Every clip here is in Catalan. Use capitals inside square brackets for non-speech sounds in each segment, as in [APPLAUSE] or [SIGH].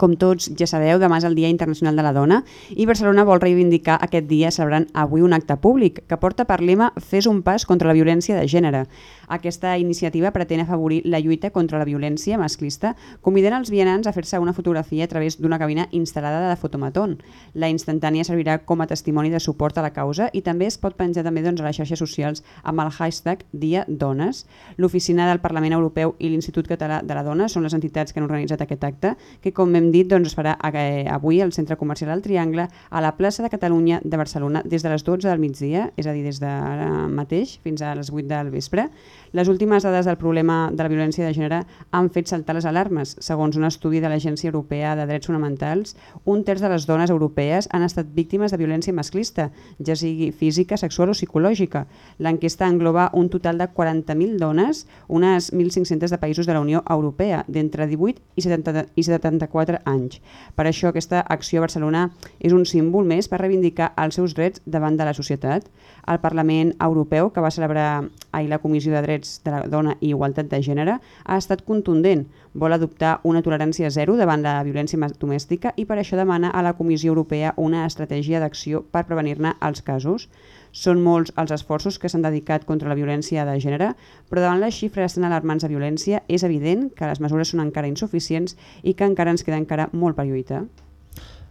Com tots ja sabeu, demà és el Dia Internacional de la Dona i Barcelona vol reivindicar aquest dia celebrant avui un acte públic que porta per lema Fes un pas contra la violència de gènere. Aquesta iniciativa pretén afavorir la lluita contra la violència masclista, convidant els vianants a fer-se una fotografia a través d'una cabina instal·lada de fotomatón. La instantània servirà com a testimoni de suport a la causa i també es pot penjar també doncs, a les xarxes socials amb el hashtag Dia Dones. L'Oficina del Parlament Europeu i l'Institut Català de la Dona són les entitats que han organitzat aquest acte, que com hem dit doncs, es farà eh, avui al Centre Comercial El Triangle, a la plaça de Catalunya de Barcelona, des de les 12 del migdia, és a dir, des d'ara mateix fins a les 8 del vespre. Les últimes dades del problema de la violència de gènere han fet saltar les alarmes. Segons un estudi de l'Agència Europea de Drets Fonamentals, un terç de les dones europees han estat víctimes de violència masclista, ja sigui física, sexual o psicològica. L'enquesta engloba un total de 40.000 dones, unes 1.500 de països de la Unió Europea, d'entre 18 i, 70, i 74 anys. Per això aquesta acció a Barcelona és un símbol més per reivindicar els seus drets davant de la societat. El Parlament Europeu, que va celebrar ahir la Comissió de Drets de la Dona i Igualtat de Gènere, ha estat contundent. Vol adoptar una tolerància zero davant la violència domèstica i per això demana a la Comissió Europea una estratègia d'acció per prevenir-ne els casos. Són molts els esforços que s'han dedicat contra la violència de gènere, però davant les xifres tan alarmants de violència és evident que les mesures són encara insuficients i que encara ens queda encara molt per lluitar.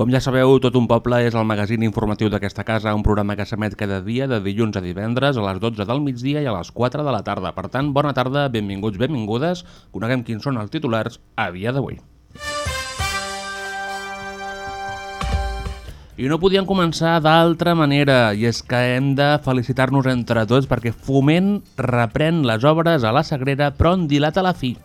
Com ja sabeu, Tot un poble és el magazín informatiu d'aquesta casa, un programa que s'emet cada dia de dilluns a divendres a les 12 del migdia i a les 4 de la tarda. Per tant, bona tarda, benvinguts, benvingudes, coneguem quins són els titulars a dia d'avui. I no podíem començar d'altra manera, i és que hem de felicitar-nos entre tots perquè Foment reprèn les obres a la Sagrera, però en dilata la fi.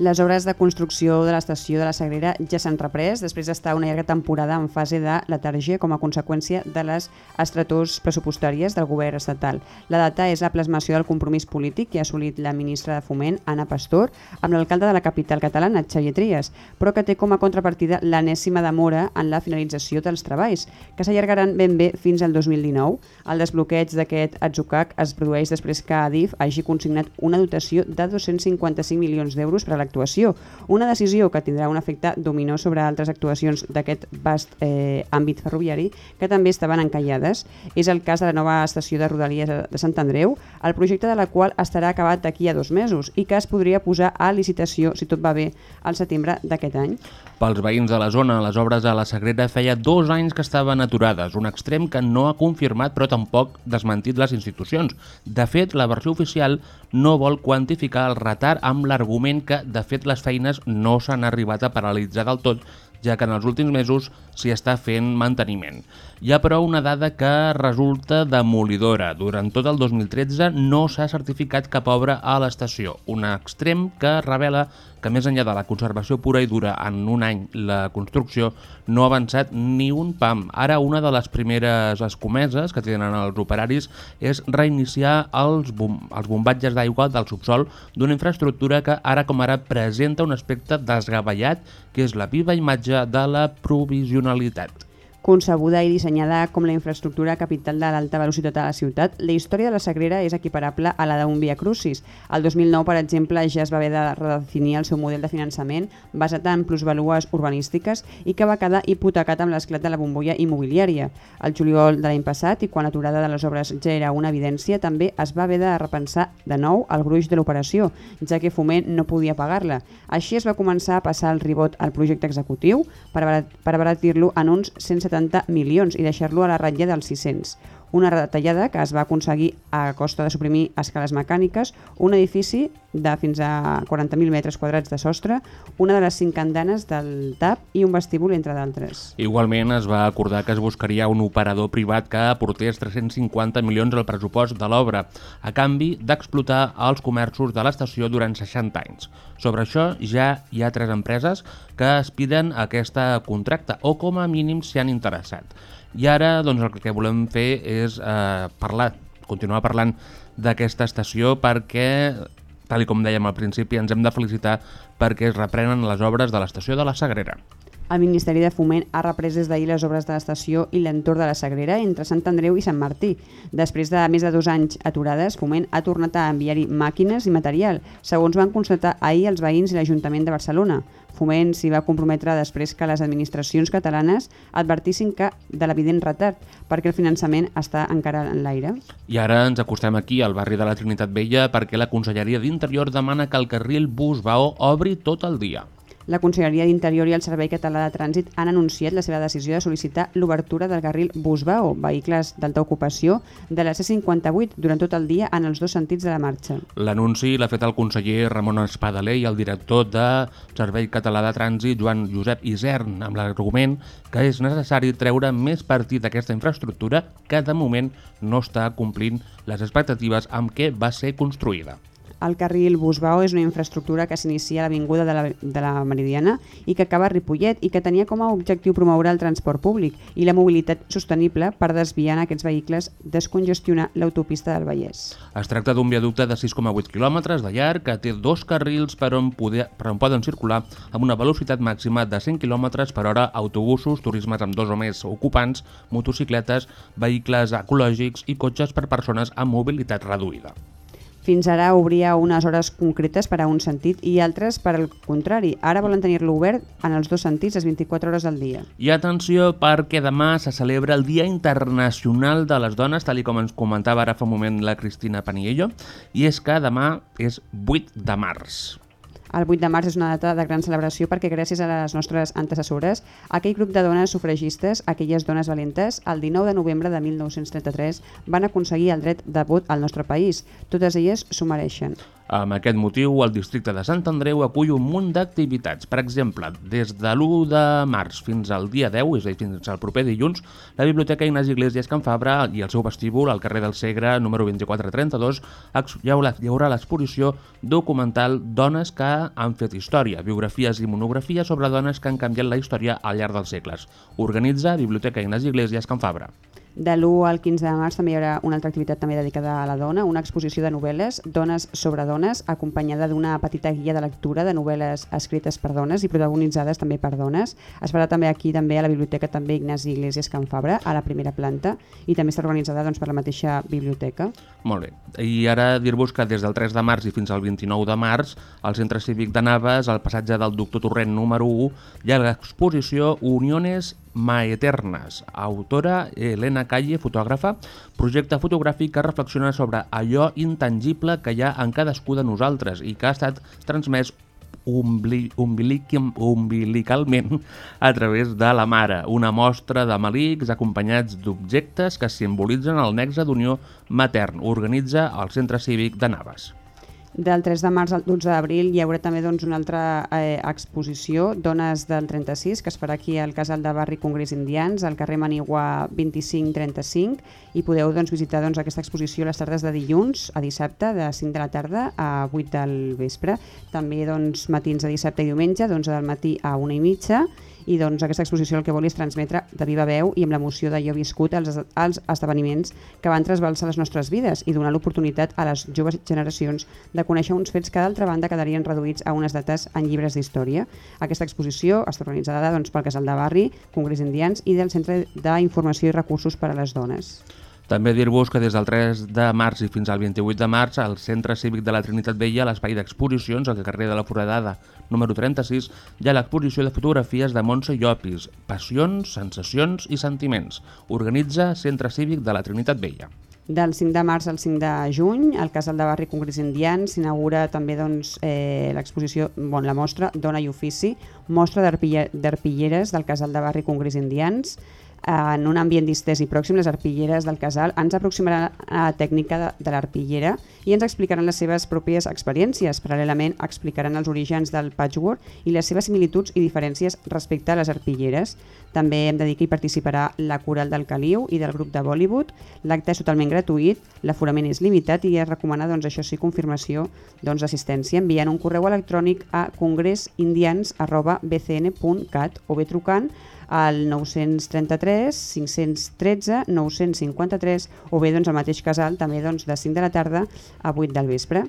Les obres de construcció de l'estació de la Sagrera ja s'han reprès després d'estar una llarga temporada en fase de letargia com a conseqüència de les estretors pressupostàries del govern estatal. La data és la plasmació del compromís polític que ha assolit la ministra de Foment, Anna Pastor, amb l'alcalde de la capital catalana, Xavier Trias, però que té com a contrapartida l'anèssima demora en la finalització dels treballs, que s'allargaran ben bé fins al 2019. El desbloqueig d'aquest atzucac es produeix després que Adif hagi consignat una dotació de 255 milions d'euros per a l'actuació. Una decisió que tindrà un efecte dominó sobre altres actuacions d'aquest vast eh, àmbit ferroviari que també estaven encallades. És el cas de la nova estació de Rodalies de Sant Andreu, el projecte de la qual estarà acabat d'aquí a dos mesos i que es podria posar a licitació, si tot va bé, al setembre d'aquest any. Pels veïns de la zona, les obres a la Sagrera feia dos anys que estaven aturades, un extrem que no ha confirmat però tampoc desmentit les institucions. De fet, la versió oficial no vol quantificar el retard amb l'argument que, de fet, les feines no s'han arribat a paralitzar del tot, ja que en els últims mesos s'hi està fent manteniment. Hi ha però una dada que resulta demolidora. Durant tot el 2013 no s'ha certificat cap obra a l'estació, un extrem que revela que més enllà de la conservació pura i dura en un any la construcció no ha avançat ni un pam. Ara una de les primeres escomeses que tenen els operaris és reiniciar els, bom els bombatges d'aigua del subsol d'una infraestructura que ara com ara presenta un aspecte desgavellat que és la viva imatge de la provisionalitat. Concebuda i dissenyada com la infraestructura capital de l'alta velocitat a la ciutat, la història de la Sagrera és equiparable a la d'un Via Crucis. El 2009, per exemple, ja es va haver de redefinir el seu model de finançament basat en plusvalues urbanístiques i que va quedar hipotecat amb l'esclat de la bombolla immobiliària. El juliol de l'any passat, i quan l'aturada de les obres ja era una evidència, també es va haver de repensar de nou el gruix de l'operació, ja que Foment no podia pagar-la. Així es va començar a passar el ribot al projecte executiu per abarat- per abaratir-lo en uns 170 milions i deixar-lo a la ratlla dels 600. Una retallada que es va aconseguir a costa de suprimir escales mecàniques, un edifici de fins a 40.000 metres quadrats de sostre, una de les cinc andanes del TAP i un vestíbul, entre d'altres. Igualment es va acordar que es buscaria un operador privat que aportés 350 milions al pressupost de l'obra, a canvi d'explotar els comerços de l'estació durant 60 anys. Sobre això ja hi ha tres empreses que aspiren a aquesta contracte o com a mínim s'hi han interessat. I ara doncs, el que volem fer és eh, parlar, continuar parlant d'aquesta estació perquè, tal com dèiem al principi, ens hem de felicitar perquè es reprenen les obres de l'estació de la Sagrera. El Ministeri de Foment ha reprès des d'ahir les obres de l'estació i l'entorn de la Sagrera entre Sant Andreu i Sant Martí. Després de més de dos anys aturades, Foment ha tornat a enviar-hi màquines i material, segons van constatar ahir els veïns i l'Ajuntament de Barcelona. Foment s'hi va comprometre després que les administracions catalanes advertissin que de l'evident retard, perquè el finançament està encara en l'aire. I ara ens acostem aquí, al barri de la Trinitat Vella, perquè la Conselleria d'Interior demana que el carril Bus-Bao obri tot el dia. La Conselleria d'Interior i el Servei Català de Trànsit han anunciat la seva decisió de sol·licitar l'obertura del carril Busbao, vehicles d'alta ocupació, de la C58 durant tot el dia en els dos sentits de la marxa. L'anunci l'ha fet el conseller Ramon Espadaler i el director de Servei Català de Trànsit, Joan Josep Isern, amb l'argument que és necessari treure més partit d'aquesta infraestructura que de moment no està complint les expectatives amb què va ser construïda. El carril Busbao és una infraestructura que s'inicia a l'Avinguda de, la, de la Meridiana i que acaba a Ripollet i que tenia com a objectiu promoure el transport públic i la mobilitat sostenible per desviar en aquests vehicles descongestionar l'autopista del Vallès. Es tracta d'un viaducte de 6,8 quilòmetres de llarg que té dos carrils per on, poder, per on poden circular amb una velocitat màxima de 100 km per hora autobusos, turismes amb dos o més ocupants, motocicletes, vehicles ecològics i cotxes per persones amb mobilitat reduïda. Fins ara obria unes hores concretes per a un sentit i altres per al contrari. Ara volen tenir-lo obert en els dos sentits les 24 hores del dia. I atenció perquè demà se celebra el Dia Internacional de les Dones, tal com ens comentava ara fa un moment la Cristina Paniello, i és que demà és 8 de març. El 8 de març és una data de gran celebració perquè gràcies a les nostres antecessores, aquell grup de dones sufragistes, aquelles dones valentes, el 19 de novembre de 1933 van aconseguir el dret de vot al nostre país. Totes elles s'ho mereixen. Amb aquest motiu, el districte de Sant Andreu acull un munt d'activitats. Per exemple, des de l'1 de març fins al dia 10, és a dir, fins al proper dilluns, la Biblioteca Ignasi Iglesias Can Fabra i el seu vestíbul, al carrer del Segre, número 2432, ex- hi haurà l'exposició documental Dones que han fet història, biografies i monografies sobre dones que han canviat la història al llarg dels segles. Organitza Biblioteca Ignasi Iglesias Can Fabra. De l'1 al 15 de març també hi haurà una altra activitat també dedicada a la dona, una exposició de novel·les, Dones sobre dones, acompanyada d'una petita guia de lectura de novel·les escrites per dones i protagonitzades també per dones. Es farà també aquí també a la biblioteca també Ignasi Iglesias Can Fabra, a la primera planta, i també està organitzada doncs, per la mateixa biblioteca. Molt bé. I ara dir-vos que des del 3 de març i fins al 29 de març, al Centre Cívic de Naves, al passatge del Doctor Torrent número 1, hi ha l'exposició Uniones Maeternes, autora Elena Calle, fotògrafa, projecte fotogràfic que reflexiona sobre allò intangible que hi ha en cadascú de nosaltres i que ha estat transmès umbilicalment a través de la mare, una mostra de malics acompanyats d'objectes que simbolitzen el nexe d'unió matern. Organitza el Centre Cívic de Naves. Del 3 de març al 12 d'abril. Hi haurà també doncs, una altra eh, exposició, Dones del 36, que es farà aquí al Casal de Barri Congrés Indians, al carrer Manigua 2535, i podeu doncs, visitar doncs, aquesta exposició les tardes de dilluns a dissabte, de 5 de la tarda a 8 del vespre. També doncs, matins de dissabte i diumenge, d'11 del matí a 1 i mitja, i doncs aquesta exposició el que vol és transmetre de viva veu i amb l'emoció d'allò viscut els, els esdeveniments que van trasbalsar les nostres vides i donar l'oportunitat a les joves generacions de conèixer uns fets que d'altra banda quedarien reduïts a unes dates en llibres d'història. Aquesta exposició està organitzada doncs, pel Casal de Barri, Congrés Indians i del Centre d'Informació i Recursos per a les Dones. També dir-vos que des del 3 de març i fins al 28 de març al Centre Cívic de la Trinitat Vella, a l'espai d'exposicions, al carrer de la Foradada, número 36, hi ha l'exposició de fotografies de Montse Llopis, Passions, Sensacions i Sentiments. Organitza Centre Cívic de la Trinitat Vella. Del 5 de març al 5 de juny, al Casal de Barri Congrés Indian s'inaugura també doncs, eh, l'exposició, bon, la mostra Dona i Ofici, mostra d'arpille- d'arpilleres del Casal de Barri Congrés Indians, en un ambient distès i pròxim, les arpilleres del casal ens aproximaran a la tècnica de, de l'arpillera i ens explicaran les seves pròpies experiències. Paral·lelament explicaran els orígens del patchwork i les seves similituds i diferències respecte a les arpilleres. També hem de dir que hi participarà la coral del Caliu i del grup de Bollywood. L'acte és totalment gratuït, l'aforament és limitat i es recomana, doncs, això sí, confirmació doncs, d'assistència enviant un correu electrònic a congressindians.bcn.cat o bé trucant al 933 513 953 o bé doncs, al mateix casal també doncs, de 5 de la tarda a 8 del vespre.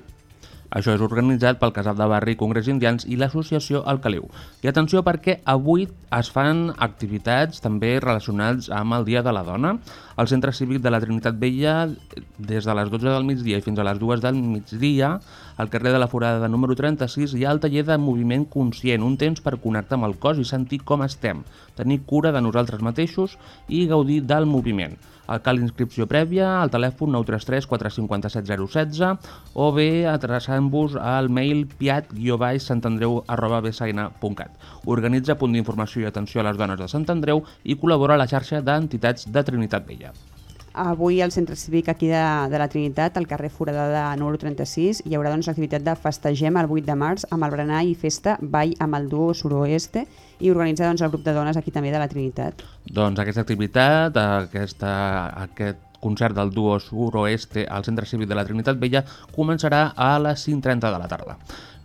Això és organitzat pel Casal de Barri Congrés Indians i l'associació El Caliu. I atenció perquè avui es fan activitats també relacionats amb el Dia de la Dona. Al Centre Cívic de la Trinitat Vella, des de les 12 del migdia i fins a les 2 del migdia, al carrer de la Forada número 36 hi ha el taller de moviment conscient, un temps per connectar amb el cos i sentir com estem, tenir cura de nosaltres mateixos i gaudir del moviment. Cal inscripció prèvia al telèfon 933 457 016 o bé adreçant-vos al mail piat-santandreu.bsn.cat. Organitza punt d'informació i atenció a les dones de Sant Andreu i col·labora a la xarxa d'entitats de Trinitat Vella. Avui al Centre Cívic aquí de, de la Trinitat, al carrer Foradada número 36, hi haurà doncs, l'activitat de Festegem el 8 de març amb el berenar i festa Ball amb el duo Suroeste i organitzar doncs, el grup de dones aquí també de la Trinitat. Doncs aquesta activitat, aquesta, aquest concert del duo Suroeste al Centre Cívic de la Trinitat Vella començarà a les 5.30 de la tarda.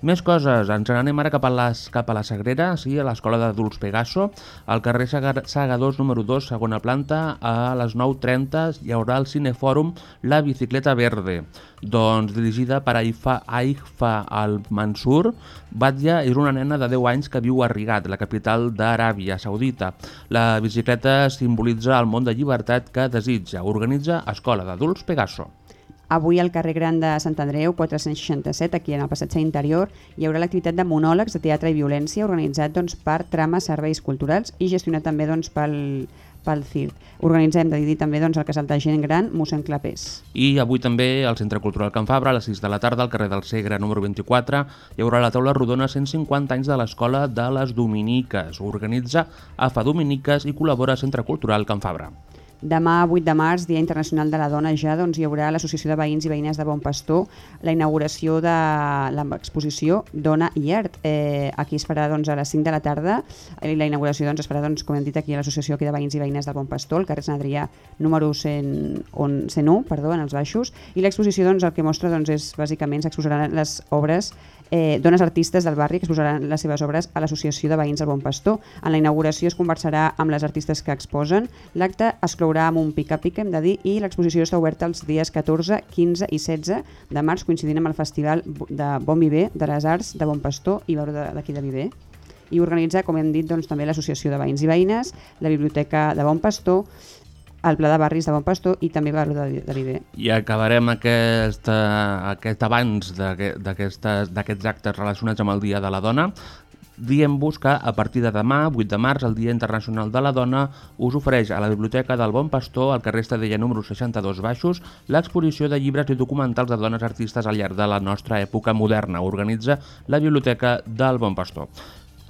Més coses, ens n'anem ara cap a, les, cap a la Sagrera, sí, a l'Escola d'Adults Pegaso, al carrer Segadors número 2, segona planta, a les 9.30 hi haurà el Cinefòrum La Bicicleta Verde, doncs dirigida per Aifa, Aifa al-Mansur. Batja és una nena de 10 anys que viu a Rigat, la capital d'Aràbia Saudita. La bicicleta simbolitza el món de llibertat que desitja. Organitza Escola d'Adults Pegaso. Avui al carrer Gran de Sant Andreu, 467, aquí en el passatge interior, hi haurà l'activitat de monòlegs de teatre i violència organitzat doncs, per Trama Serveis Culturals i gestionat també doncs, pel, pel CIRT. Organitzem, de dir també, doncs, el casal de gent gran mossèn Clapés. I avui també al Centre Cultural Can Fabra, a les 6 de la tarda, al carrer del Segre número 24, hi haurà la taula rodona 150 anys de l'Escola de les Dominiques. Organitza AFA Dominiques i col·labora Centre Cultural Can Fabra. Demà, 8 de març, Dia Internacional de la Dona, ja doncs, hi haurà l'Associació de Veïns i Veïnes de Bon Pastor, la inauguració de l'exposició Dona i Art. Eh, aquí es farà doncs, a les 5 de la tarda i la inauguració doncs, es farà, doncs, com hem dit, aquí a l'Associació de Veïns i Veïnes de Bon Pastor, al carrer Sant Adrià número 100, on, 101, perdó, en els baixos, i l'exposició doncs, el que mostra doncs, és bàsicament s'exposaran les obres eh, dones artistes del barri que exposaran les seves obres a l'Associació de Veïns del Bon Pastor. En la inauguració es conversarà amb les artistes que exposen. L'acte es clourà amb un pica-pica, hem de dir, i l'exposició està oberta els dies 14, 15 i 16 de març, coincidint amb el Festival de Bon Viver de les Arts de Bon Pastor i veure d'aquí de Viver i organitza, com hem dit, doncs, també l'Associació de Veïns i Veïnes, la Biblioteca de Bon Pastor, el Pla de Barris de Bon Pastor i també Barri de, de Viver. I acabarem aquest, aquest abans d'aquests actes relacionats amb el Dia de la Dona dient-vos que a partir de demà, 8 de març, el Dia Internacional de la Dona, us ofereix a la Biblioteca del Bon Pastor, al carrer Estadella número 62 Baixos, l'exposició de llibres i documentals de dones artistes al llarg de la nostra època moderna. Organitza la Biblioteca del Bon Pastor.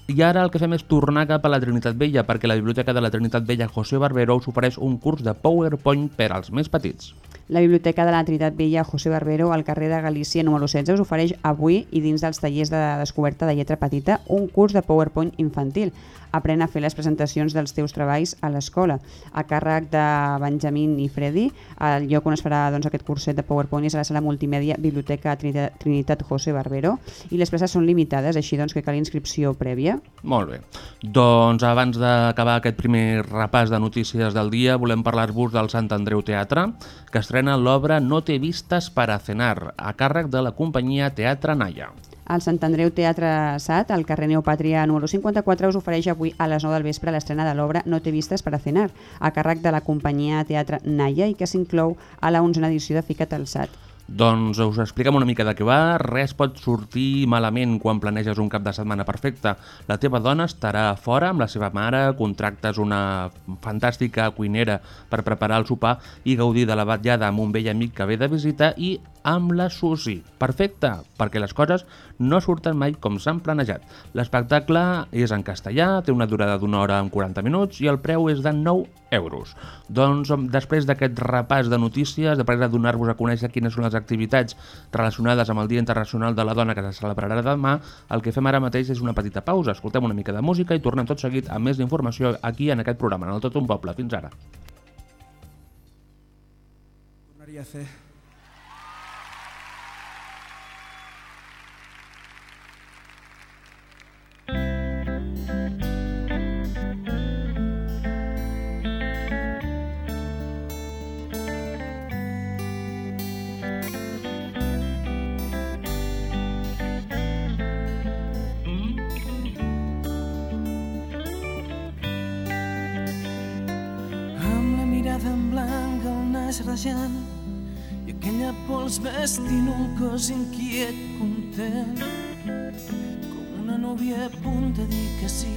I ara el que fem és tornar cap a la Trinitat Vella, perquè la Biblioteca de la Trinitat Vella José Barbero us ofereix un curs de PowerPoint per als més petits. La Biblioteca de la Trinitat Vella José Barbero al carrer de Galícia número 16 us ofereix avui i dins dels tallers de descoberta de lletra petita un curs de PowerPoint infantil. Aprèn a fer les presentacions dels teus treballs a l'escola. A càrrec de Benjamín i Freddy, el lloc on es farà doncs, aquest curset de PowerPoint és a la sala multimèdia Biblioteca Trinitat, Trinitat José Barbero i les places són limitades, així doncs que cal inscripció prèvia. Molt bé. Doncs abans d'acabar aquest primer repàs de notícies del dia, volem parlar-vos del Sant Andreu Teatre, que estrena l'obra No té vistes para cenar, a càrrec de la companyia Teatre Naya. El Sant Andreu Teatre SAT, al carrer Neopàtria número 54, us ofereix avui a les 9 del vespre l'estrena de l'obra No té vistes per a cenar, a càrrec de la companyia Teatre Naya i que s'inclou a la 11a edició de Fica't al SAT. Doncs us expliquem una mica de què va. Res pot sortir malament quan planeges un cap de setmana perfecte. La teva dona estarà fora amb la seva mare, contractes una fantàstica cuinera per preparar el sopar i gaudir de la batllada amb un vell amic que ve de visita i amb la Susi. Perfecte, perquè les coses no surten mai com s'han planejat. L'espectacle és en castellà, té una durada d'una hora amb 40 minuts i el preu és de 9 euros. Doncs després d'aquest repàs de notícies, després de donar-vos a conèixer quines són les activitats relacionades amb el Dia Internacional de la Dona que se celebrarà demà, el que fem ara mateix és una petita pausa, escoltem una mica de música i tornem tot seguit amb més informació aquí en aquest programa, en el Tot un Poble. Fins ara. tornaria a fer. Rajant i aquella pols vestint un cos inquiet, content, com una núvia a punt de dir que sí.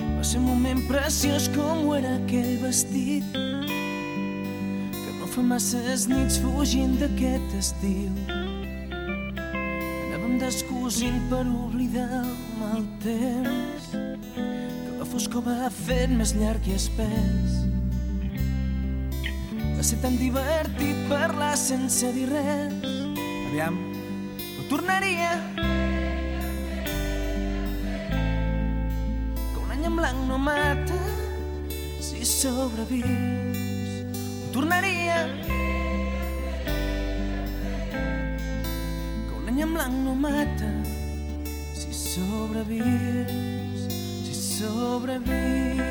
Va ser un moment preciós com ho era aquell vestit, que no fa masses nits fugint d'aquest estil. Anàvem descosint per oblidar el mal temps que la foscor va fent més llarg i espès. Ser tan divertit parlar sense dir res. Aviam, ho tornaria. Que un any en blanc no mata si sobrevius. Ho tornaria. Que un any en blanc no mata si sobrevius. Si sobrevius.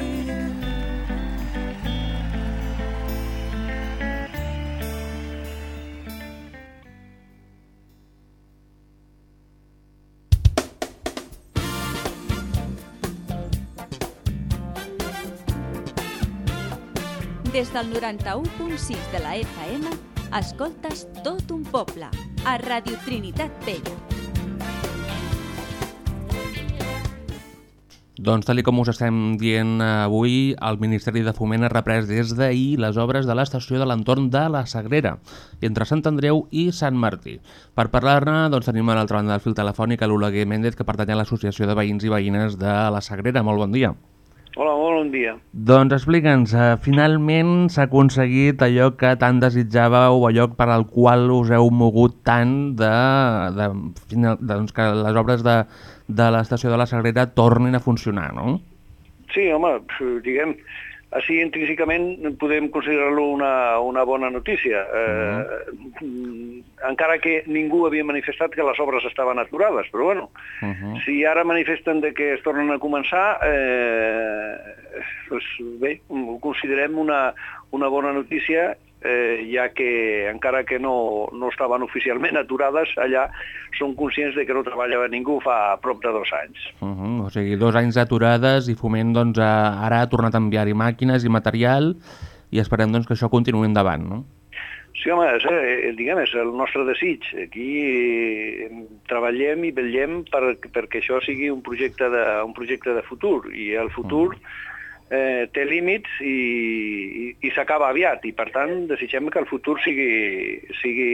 Des del 91.6 de la FM, escoltes tot un poble, a Radio Trinitat Vella. Doncs, tal com us estem dient avui, el Ministeri de Foment ha reprès des d'ahir les obres de l'estació de l'entorn de la Sagrera, entre Sant Andreu i Sant Martí. Per parlar-ne, doncs, tenim a l'altra banda del fil telefònic l'Oleguer Méndez, que pertany a l'Associació de Veïns i Veïnes de la Sagrera. Molt bon dia. Hola, molt bon dia. Doncs explica'ns, eh, finalment s'ha aconseguit allò que tant desitjàveu, allò per al qual us heu mogut tant de, de, final, de doncs que les obres de, de l'estació de la Sagrera tornin a funcionar, no? Sí, home, diguem, així intrínsecament podem considerar-lo una, una bona notícia, eh, encara que ningú havia manifestat que les obres estaven aturades, però bueno, Uh -huh. si ara manifesten de que es tornen a començar, eh, doncs bé, ho considerem una, una bona notícia, eh, ja que encara que no, no estaven oficialment aturades, allà són conscients de que no treballava ningú fa prop de dos anys. Uh -huh. O sigui, dos anys aturades i Foment doncs, ara ha tornat a enviar-hi màquines i material i esperem doncs, que això continuï endavant, no? Sí, home, és, eh, diguem, és el nostre desig. Aquí eh, treballem i vetllem per, perquè això sigui un projecte de, un projecte de futur i el futur eh, té límits i, i, i s'acaba aviat i per tant desitgem que el futur sigui, sigui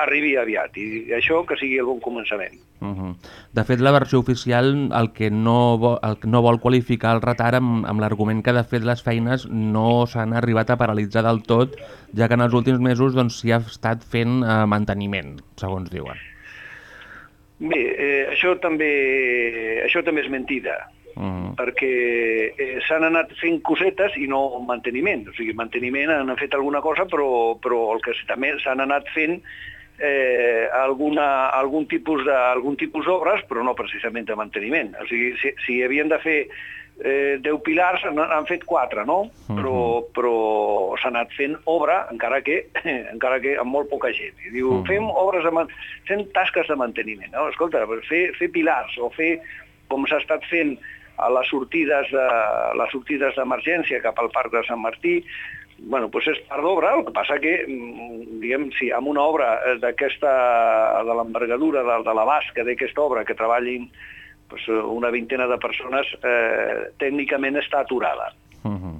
arribi aviat i això que sigui el bon començament. Uh -huh. De fet, la versió oficial el que no, vol, el que no vol qualificar el retard amb, amb l'argument que de fet les feines no s'han arribat a paralitzar del tot, ja que en els últims mesos doncs, s'hi ha estat fent eh, manteniment, segons diuen. Bé, eh, això també això també és mentida, Mm. perquè eh, s'han anat fent cosetes i no manteniment. O sigui, manteniment han fet alguna cosa, però, però el que també s'han anat fent eh, alguna, algun tipus de, algun tipus d'obres, però no precisament de manteniment. O sigui, si, si havien de fer eh, 10 pilars, han, han fet 4, no? Però, però s'ha anat fent obra, encara que, [LAUGHS] encara que amb molt poca gent. I diu, fem obres de, fem tasques de manteniment. No? Escolta, fer, fer pilars o fer, com s'ha estat fent a les sortides de, les sortides d'emergència cap al Parc de Sant Martí, bueno, doncs és part d'obra, el que passa que, mm, diguem, si amb una obra eh, d'aquesta, de l'envergadura, de, de l'abast que té aquesta obra, que treballin doncs, una vintena de persones, eh, tècnicament està aturada. Mhm.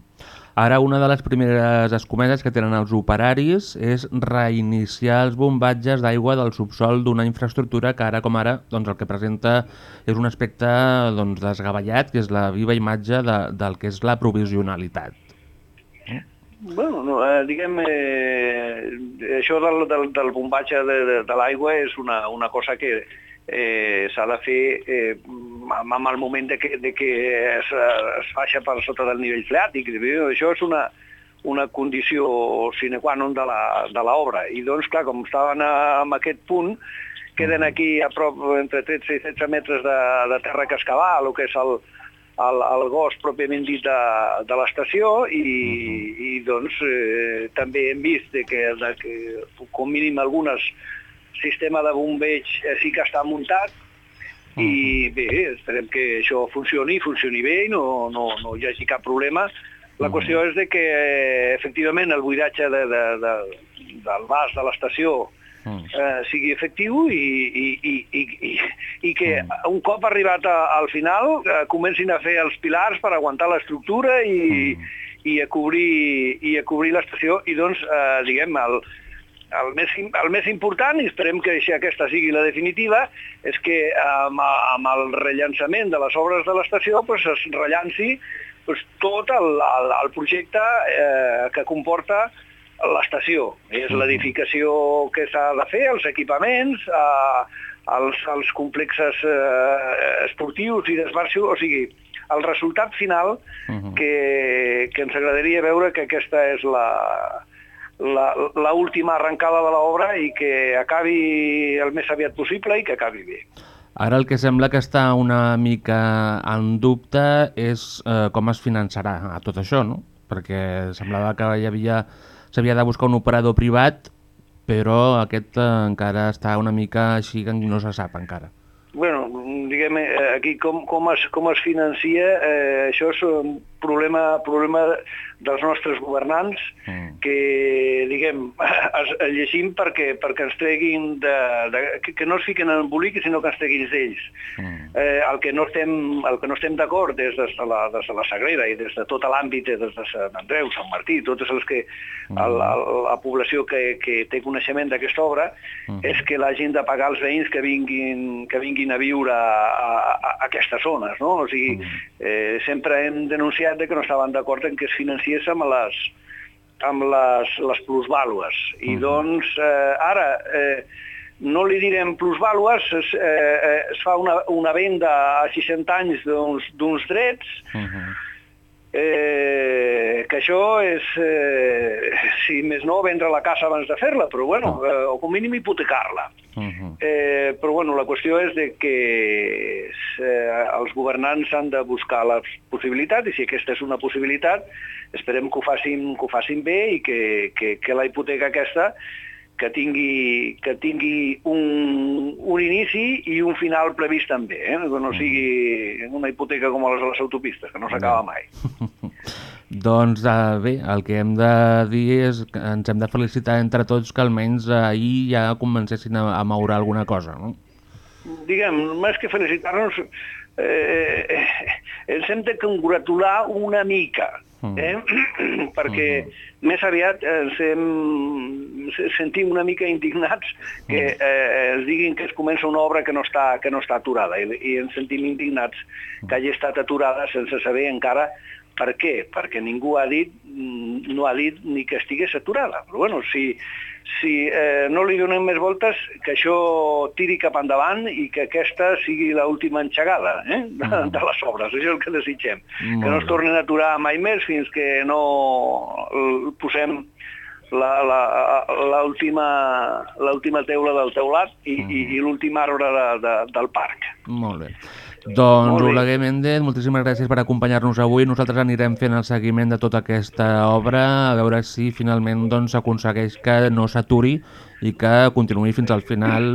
Ara, una de les primeres escomeses que tenen els operaris és reiniciar els bombatges d'aigua del subsol d'una infraestructura que ara com ara doncs, el que presenta és un aspecte doncs, desgavellat, que és la viva imatge de, del que és la provisionalitat. Bueno, no, eh, diguem, eh, això del, del, del bombatge de, de, de l'aigua és una, una cosa que eh, s'ha de fer eh, amb, el moment de que, de que es, es baixa per sota del nivell freàtic. Això és una, una condició sine qua non de l'obra. I doncs, clar, com estaven a, en aquest punt, queden aquí a prop entre 13 i 16 metres de, de terra que excavar, el que és el, el, el gos pròpiament dit de, de l'estació i, i doncs eh, també hem vist que, de que com mínim algunes sistema de bombeig eh, sí que està muntat i bé, esperem que això funcioni, funcioni bé i no, no, no hi hagi cap problema. La qüestió és de que efectivament el buidatge de, de, de, del vas de l'estació eh, sigui efectiu i, i, i, i, i, i que un cop arribat a, al final eh, comencin a fer els pilars per aguantar l'estructura i, i a cobrir, i a cobrir l'estació i doncs, eh, diguem, el, el més, el més important, i esperem que així aquesta sigui la definitiva, és que amb, amb el rellançament de les obres de l'estació pues, es rellanci pues, tot el, el, el projecte eh, que comporta l'estació. És l'edificació que s'ha de fer, els equipaments, eh, els, els complexes eh, esportius i d'esbarjo, o sigui, el resultat final que, que ens agradaria veure que aquesta és la, la, la última arrencada de l'obra i que acabi el més aviat possible i que acabi bé. Ara el que sembla que està una mica en dubte és eh, com es finançarà a tot això, no? Perquè semblava que hi havia s'havia de buscar un operador privat, però aquest eh, encara està una mica així que no se sap encara. Bueno, diguem, eh, aquí com, com, es, com es financia, eh, això és un problema, problema dels nostres governants Mm. que, [LAUGHS] es llegim perquè, perquè ens treguin de, de, que, que no es fiquen en embolic, sinó que ens treguin d'ells. Mm. Eh, el que no estem, el que no estem d'acord des de la, des de la Sagrera i des de tot l'àmbit, des de Sant Andreu, Sant Martí, totes els que, el, el, la població que, que té coneixement d'aquesta obra, és que l'hagin de pagar els veïns que vinguin, que vinguin a viure a, a, a aquestes zones. No? O sigui, eh, sempre hem denunciat de que no estaven d'acord en que es financiés amb les, amb les, les plusvàlues. I doncs eh, ara eh, no li direm plusvàlues, es, eh, eh, es fa una, una venda a 60 anys d'uns drets, eh, que això és, eh, si més no, vendre la casa abans de fer-la, però bueno, eh, o com mínim hipotecar-la. Mhm. Eh, però bueno, la qüestió és de que eh, els governants han de buscar la possibilitat i si aquesta és una possibilitat esperem que ho facin, que ho facin bé i que, que, que la hipoteca aquesta que tingui, que tingui un, un inici i un final previst també, eh? que no sigui una hipoteca com les de les autopistes, que no s'acaba mai. [LAUGHS] Doncs eh, bé, el que hem de dir és que ens hem de felicitar entre tots que almenys eh, ahir ja comencessin a, a moure alguna cosa, no? diguem, més que felicitar-nos, eh, eh, ens hem de congratular una mica, eh? [CLEARS THROAT] perquè més aviat ens hem, se- sentim una mica indignats que eh, ens diguin que es comença una obra que no està, que no està aturada. I, i ens sentim indignats que hagi estat aturada sense saber encara per què? Perquè ningú ha dit, mm, no ha dit ni que estigués aturada. Però bueno, si, si eh, no li donem més voltes, que això tiri cap endavant i que aquesta sigui l'última enxegada eh? de, Mhm. de les obres. Això és el que desitgem. Molt que no es tornin a aturar mai més fins que no posem l'última teula del teulat i, Mhm. i, i l'últim arbre de, de, del parc. Molt bé. Doncs. Oleguer Méndez, moltíssimes gràcies per acompanyar-nos avui. Nosaltres anirem fent el seguiment de tota aquesta obra, a veure si finalment doncs, s'aconsegueix que no s'aturi i que continuï fins al final,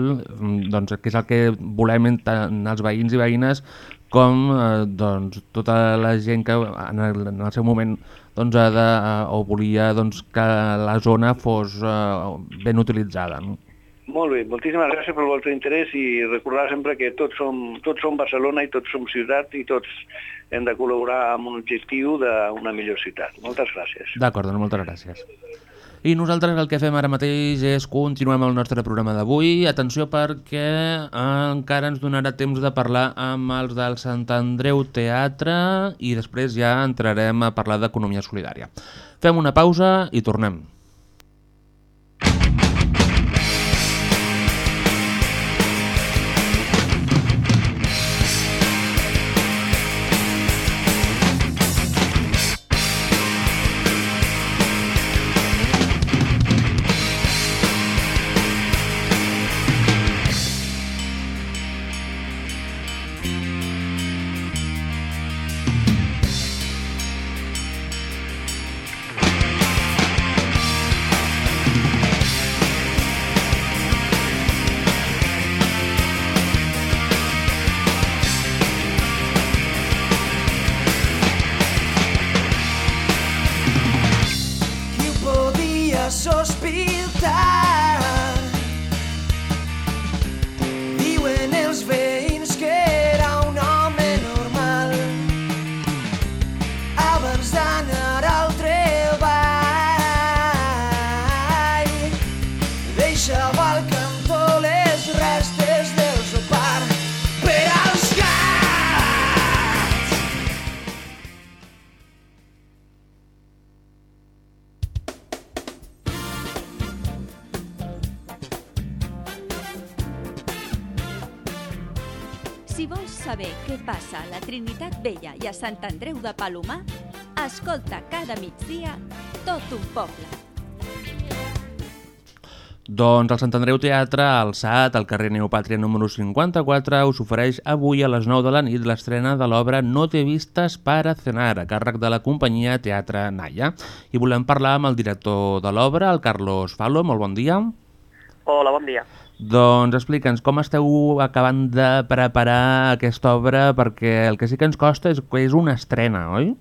doncs, que és el que volem tant els veïns i veïnes com eh, doncs, tota la gent que en el, en el seu moment doncs, ha de, o volia doncs, que la zona fos eh, ben utilitzada. No? Molt bé, moltíssimes gràcies pel vostre interès i recordar sempre que tots som, tots som Barcelona i tots som ciutat i tots hem de col·laborar amb un objectiu d'una millor ciutat. Moltes gràcies. D'acord, doncs moltes gràcies. I nosaltres el que fem ara mateix és continuar amb el nostre programa d'avui. Atenció perquè encara ens donarà temps de parlar amb els del Sant Andreu Teatre i després ja entrarem a parlar d'economia solidària. Fem una pausa i tornem. Sant Andreu de Palomar, escolta cada migdia tot un poble. Doncs el Sant Andreu Teatre, al SAT, al carrer Neopàtria número 54, us ofereix avui a les 9 de la nit l'estrena de l'obra No te vistas para cenar, a càrrec de la companyia Teatre Naya. I volem parlar amb el director de l'obra, el Carlos Falo. Molt bon dia. Hola, bon dia. Doncs explica'ns com esteu acabant de preparar aquesta obra, perquè el que sí que ens costa és que és una estrena, oi?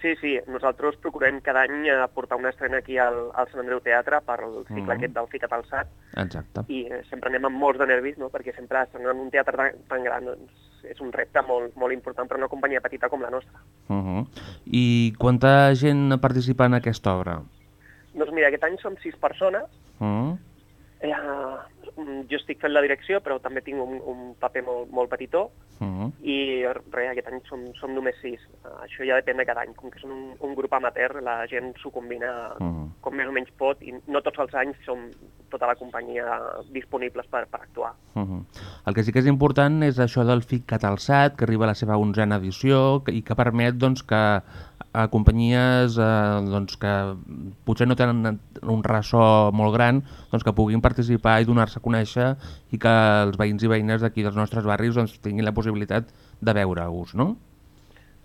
Sí, sí, nosaltres procurem cada any eh, portar una estrena aquí al, al Sant Andreu Teatre per el cicle Mhm. aquest del Ficat al SAT Exacte. i eh, sempre anem amb molts de nervis, no? perquè sempre estrenar en un teatre tan, tan gran doncs, és un repte molt, molt important per una companyia petita com la nostra. Uh -huh. I quanta gent participa en aquesta obra? Doncs mira, aquest any som sis persones, Uh -huh. eh, mm, jo estic fent la direcció però també tinc un, un paper molt, molt petitó Uh -huh. i res, aquest any som, som només sis. Uh, això ja depèn de cada any, com que són un, un grup amateur, la gent s'ho combina Mhm. com més o menys pot i no tots els anys som tota la companyia disponibles per, per actuar. Uh -huh. El que sí que és important és això del FIC Catalsat, que arriba a la seva onzena edició i que permet doncs, que a companyies eh, doncs, que potser no tenen un ressò molt gran doncs, que puguin participar i donar-se a conèixer i que els veïns i veïnes d'aquí dels nostres barris doncs, tinguin la possibilitat de veure-us, no?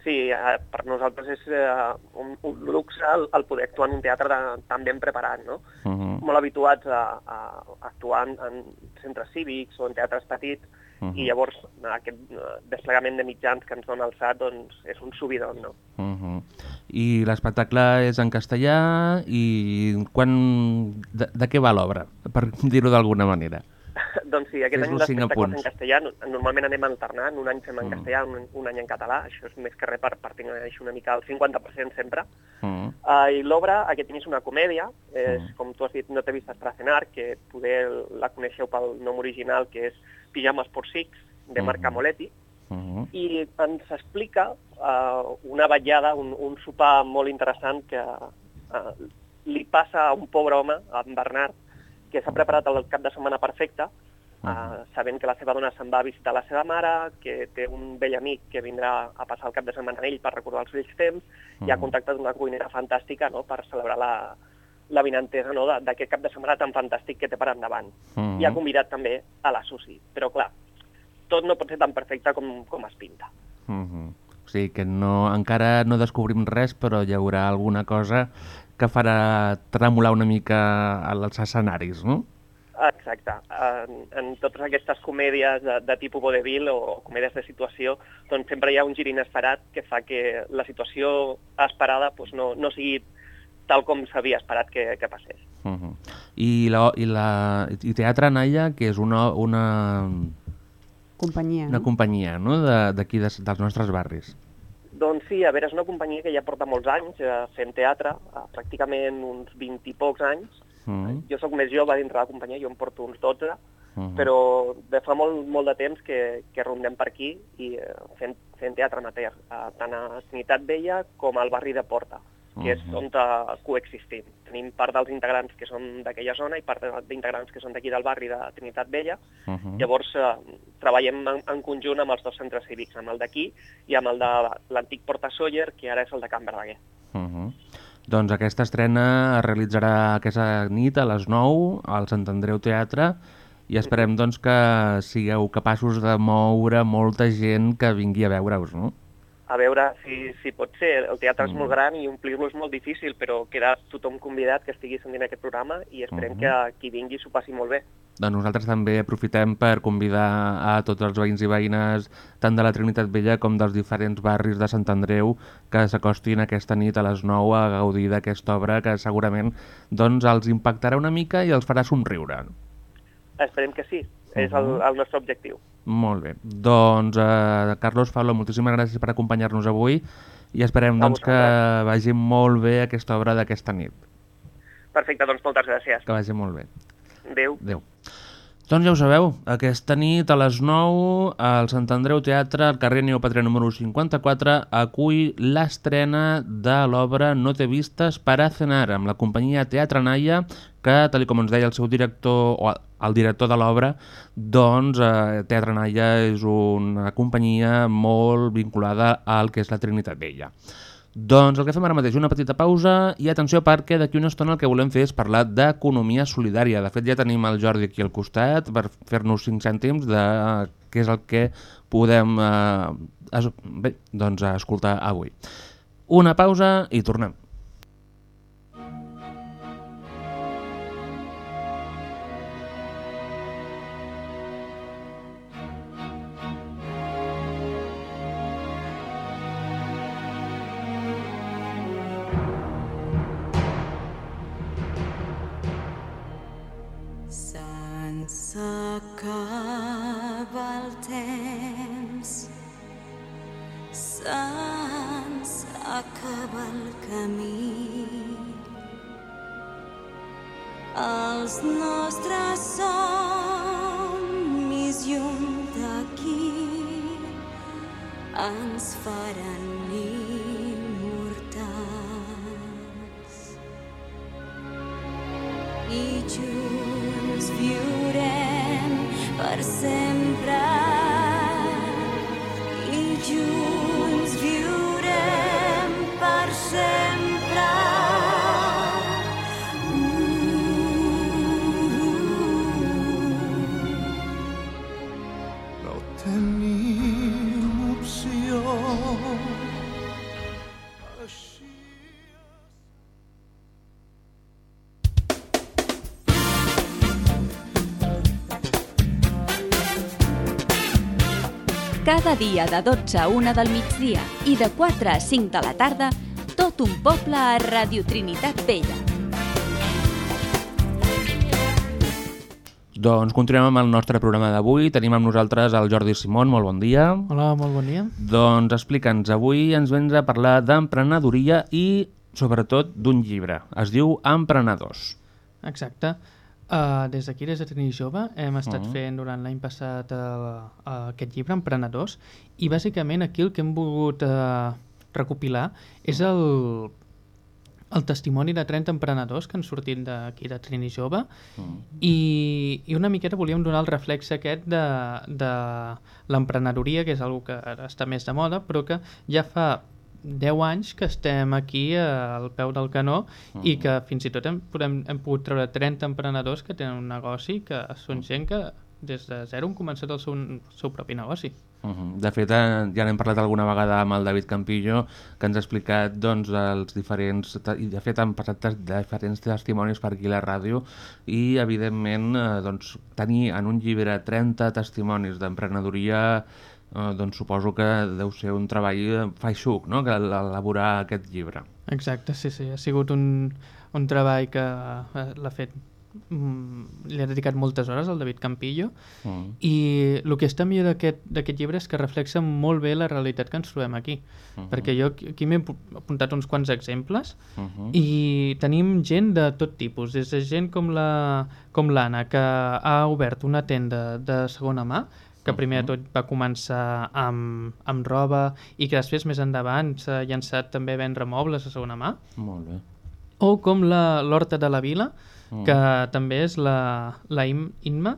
Sí, eh, per nosaltres és eh, un, un luxe el, el poder actuar en un teatre de, tan ben preparat, no? Uh -huh. Molt habituats a, a actuar en, en centres cívics o en teatres petits Uh -huh. i llavors aquest eh, desplegament de mitjans que ens dona el SAT doncs, és un subidon, no? Uh -huh. I l'espectacle és en castellà i quan... De, de què va l'obra, per dir-ho d'alguna manera? [LAUGHS] doncs sí, aquest any cinc l'espectacle és en castellà. No- Normalment anem alternant, un any fem en Mm. castellà, un, un any en català, això és més que res per, per tenir una mica el 50% sempre. -huh. Uh, I l'obra, aquest any és una comèdia, és, Mm. com tu has dit, No te vistes para cenar, que poder la coneixeu pel nom original, que és Pijamas por Six, de Marc. Camoletti, Uh -huh. i ens explica uh, una vetllada, un, un sopar molt interessant que uh, li passa a un pobre home, a en Bernard, que s'ha preparat el cap de setmana perfecte, uh, sabent que la seva dona se'n va a visitar la seva mare, que té un vell amic que vindrà a passar el cap de setmana amb ell per recordar els vells temps, i ha contactat una cuinera fantàstica no?, per celebrar la, la vinentesa no? de- d'aquest cap de setmana tan fantàstic que té per endavant. Mhm. I ha convidat també a la Susi. Però, clar, tot no pot ser tan perfecte com, com es pinta. Mhm. O sigui que no, encara no descobrim res, però hi haurà alguna cosa que farà tremolar una mica als escenaris, no? Exacte. En, en totes aquestes comèdies de, de tipus vodevil o comèdies de situació, doncs sempre hi ha un gir inesperat que fa que la situació esperada doncs no, no sigui tal com s'havia esperat que, que passés. Mhm. I, la, i, la, I Teatre Naia, que és una, una, Companyia. una companyia no? De- d'aquí, de, dels nostres barris. Doncs sí, a veure, és una companyia que ja porta molts anys eh, fent teatre, eh, pràcticament uns 20 i pocs anys. Mhm. Jo sóc més jove dintre la companyia, jo en porto uns 12, Mhm. però de fa molt, molt de temps que, que rondem per aquí i eh, fent, fent teatre amateur, eh, tant a Trinitat Vella com al barri de Porta, que és Mhm. on coexistim. Tenim part dels integrants que són d'aquella zona i part d'integrants que són d'aquí del barri de Trinitat Vella. Mhm. Llavors eh, treballem en, en conjunt amb els dos centres cívics, amb el d'aquí i amb el de l'antic Porta Sóller, que ara és el de Can Verdaguer. Mhm. Doncs aquesta estrena es realitzarà aquesta nit a les 9 al Sant Andreu Teatre i esperem doncs, que sigueu capaços de moure molta gent que vingui a veure-us, no? A veure si, si pot ser. El teatre és Mm. molt gran i omplir-lo és molt difícil, però queda tothom convidat que estigui sentint aquest programa i esperem Mhm. que qui vingui s'ho passi molt bé. Doncs nosaltres també aprofitem per convidar a tots els veïns i veïnes, tant de la Trinitat Vella com dels diferents barris de Sant Andreu, que s'acostin aquesta nit a les 9 a gaudir d'aquesta obra que segurament doncs, els impactarà una mica i els farà somriure. Esperem que sí, és el, Mhm. el nostre objectiu. Molt bé. Doncs, eh, Carlos Falo, moltíssimes gràcies per acompanyar-nos avui i esperem doncs, que vagi molt bé aquesta obra d'aquesta nit. Perfecte, doncs moltes gràcies. Que vagi molt bé. Adéu. Adéu. Doncs ja ho sabeu, aquesta nit a les 9 al Sant Andreu Teatre, al carrer Neopatria número 54, acull l'estrena de l'obra No te vistes para cenar, amb la companyia Teatre Naia, que, tal com ens deia el seu director, o el director de l'obra, doncs eh, Teatre Naia és una companyia molt vinculada al que és la Trinitat Vella. Doncs el que fem ara mateix, una petita pausa i atenció perquè d'aquí una estona el que volem fer és parlar d'economia solidària. De fet ja tenim el Jordi aquí al costat per fer-nos 5 cèntims de què és el que podem eh, es, bé, doncs, escoltar avui. Una pausa i tornem. Acaba el temps, se'ns acaba el camí. Els nostres somnis lluny d'aquí ens faran Cada dia de 12 a 1 del migdia i de 4 a 5 de la tarda, tot un poble a Radio Trinitat Vella. Doncs continuem amb el nostre programa d'avui. Tenim amb nosaltres el Jordi Simón. Molt bon dia. Hola, molt bon dia. Doncs explica'ns, avui ens vens a parlar d'emprenedoria i, sobretot, d'un llibre. Es diu Emprenedors. Exacte. Uh, des d'aquí, des de Tenir Jove, hem estat Mhm. fent durant l'any passat uh, uh, aquest llibre, Emprenedors, i bàsicament aquí el que hem volgut uh, recopilar és el, el testimoni de 30 emprenedors que han sortit d'aquí de Trini Jove Mm. i, i una miqueta volíem donar el reflex aquest de, de l'emprenedoria, que és algo que està més de moda, però que ja fa 10 anys que estem aquí eh, al peu del canó i que fins i tot hem, podem, hem pogut treure 30 emprenedors que tenen un negoci que són gent que des de zero han començat el seu, el seu propi negoci. Uh -huh. De fet, eh, ja n'hem parlat alguna vegada amb el David Campillo, que ens ha explicat doncs, els diferents... I de fet, han passat diferents testimonis per aquí a la ràdio i, evidentment, eh, doncs, tenir en un llibre 30 testimonis d'emprenedoria eh, doncs suposo que deu ser un treball eh, feixuc, no?, que elaborar aquest llibre. Exacte, sí, sí. Ha sigut un, un treball que eh, l'ha fet mm, li ha dedicat moltes hores al David Campillo Mm. i el que està millor d'aquest llibre és que reflexa molt bé la realitat que ens trobem aquí Mhm. perquè jo aquí m'he pu- apuntat uns quants exemples Mhm. i tenim gent de tot tipus des de gent com la com l'Anna que ha obert una tenda de segona mà que primer de tot va començar amb, amb roba i que després més endavant s'ha llançat també a vendre mobles a segona mà Molt bé. o com la- l'Horta de la Vila, Mm. que també és la, la Im, Inma,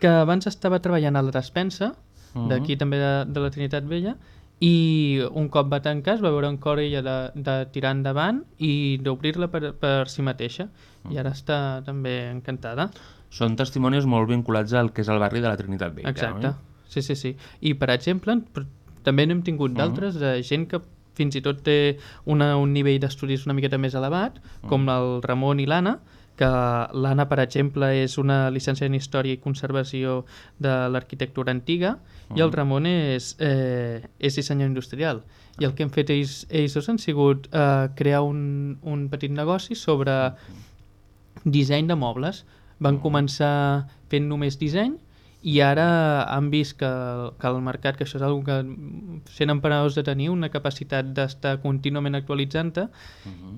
que abans estava treballant a la despensa, Mhm. d'aquí també de, de la Trinitat Vella, i un cop va tancar es va veure en cor ella de, de tirar endavant i d'obrir-la per, per si mateixa. I ara està també encantada. Són testimonis molt vinculats al que és el barri de la Trinitat Vella, Exacte, oi? sí, sí, sí. I, per exemple, també n'hem tingut Mhm. d'altres, de gent que fins i tot té una, un nivell d'estudis una miqueta més elevat, Mhm. com el Ramon i l'Anna, que l'Anna, per exemple, és una llicència en Història i Conservació de l'Arquitectura Antiga i el Mhm. Ramon és, eh, és dissenyador industrial. I el que han fet ells, ells dos han sigut eh, crear un, un petit negoci sobre disseny de mobles. Van començar fent només disseny i ara han vist que, que el mercat, que això és una que sent emprenedors de tenir una capacitat d'estar contínuament actualitzant-te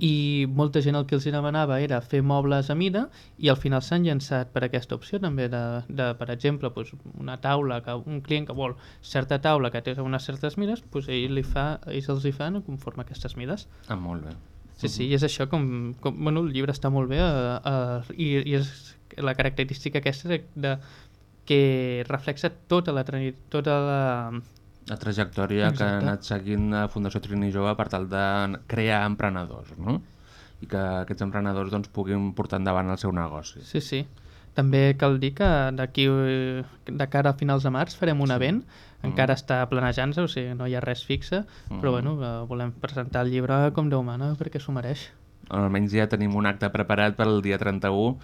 i molta gent el que els demanava era fer mobles a mida i al final s'han llançat per aquesta opció també de, de per exemple, doncs una taula, que un client que vol certa taula que té unes certes mides, doncs ell li fa, ells els hi fan conforme a aquestes mides. Ah, molt bé. Sí, sí, i és això com... com bueno, el llibre està molt bé uh, uh, i, i és la característica aquesta de, de que reflexa tota la, tota la, La trajectòria que ha Exacte. anat seguint la Fundació Trini Jove per tal de crear emprenedors, no? I que aquests emprenedors doncs, puguin portar endavant el seu negoci. Sí, sí. També cal dir que d'aquí de cara a finals de març farem un event, encara està planejant-se, o sigui, no hi ha res fixe, però Mhm. bueno, volem presentar el llibre com Déu mana perquè s'ho mereix. Almenys ja tenim un acte preparat per al dia 31.